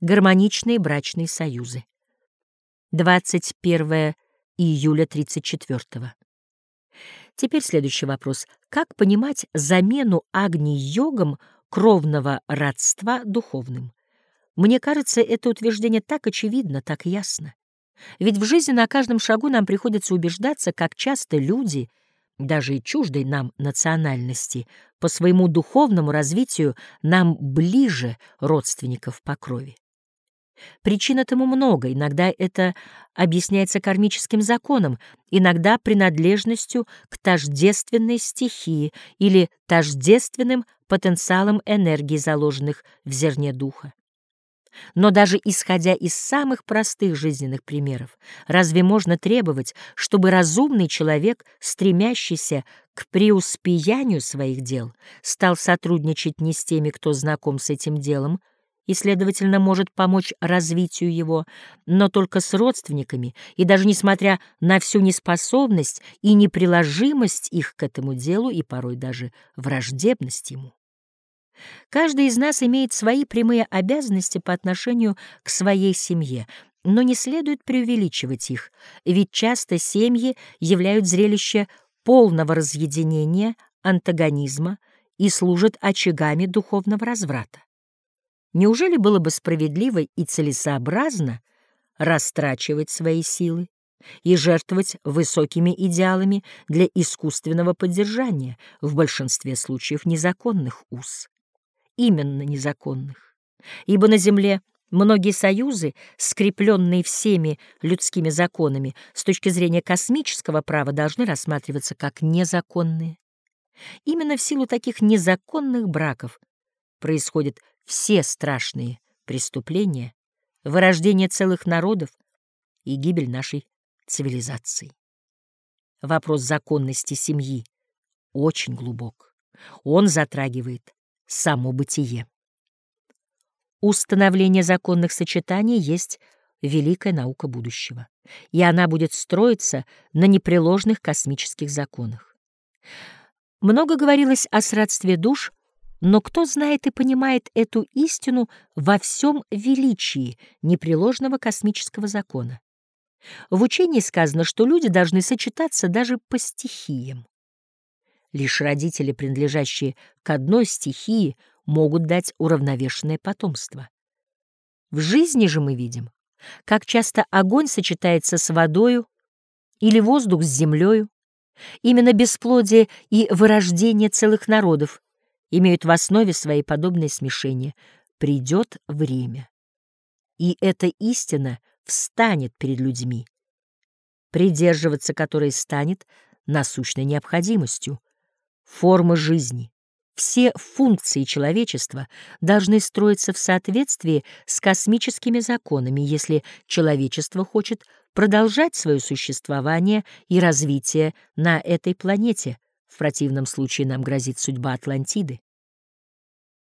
Гармоничные брачные союзы. 21 июля 34 -го. Теперь следующий вопрос. Как понимать замену агни-йогом кровного родства духовным? Мне кажется, это утверждение так очевидно, так ясно. Ведь в жизни на каждом шагу нам приходится убеждаться, как часто люди, даже и чуждой нам национальности, по своему духовному развитию нам ближе родственников по крови. Причин этому много, иногда это объясняется кармическим законом, иногда принадлежностью к тождественной стихии или тождественным потенциалом энергии, заложенных в зерне духа. Но даже исходя из самых простых жизненных примеров, разве можно требовать, чтобы разумный человек, стремящийся к преуспеянию своих дел, стал сотрудничать не с теми, кто знаком с этим делом, и, следовательно, может помочь развитию его, но только с родственниками, и даже несмотря на всю неспособность и неприложимость их к этому делу, и порой даже враждебность ему. Каждый из нас имеет свои прямые обязанности по отношению к своей семье, но не следует преувеличивать их, ведь часто семьи являют зрелище полного разъединения, антагонизма и служат очагами духовного разврата. Неужели было бы справедливо и целесообразно растрачивать свои силы и жертвовать высокими идеалами для искусственного поддержания, в большинстве случаев незаконных уз? именно незаконных. Ибо на земле многие союзы, скрепленные всеми людскими законами, с точки зрения космического права должны рассматриваться как незаконные. Именно в силу таких незаконных браков происходят все страшные преступления, вырождение целых народов и гибель нашей цивилизации. Вопрос законности семьи очень глубок. Он затрагивает само бытие. Установление законных сочетаний есть великая наука будущего, и она будет строиться на непреложных космических законах. Много говорилось о сродстве душ, но кто знает и понимает эту истину во всем величии непреложного космического закона? В учении сказано, что люди должны сочетаться даже по стихиям. Лишь родители, принадлежащие к одной стихии, могут дать уравновешенное потомство. В жизни же мы видим, как часто огонь сочетается с водою или воздух с землею. Именно бесплодие и вырождение целых народов имеют в основе своей подобное смешение. Придет время, и эта истина встанет перед людьми, придерживаться которой станет насущной необходимостью формы жизни, все функции человечества должны строиться в соответствии с космическими законами, если человечество хочет продолжать свое существование и развитие на этой планете. В противном случае нам грозит судьба Атлантиды.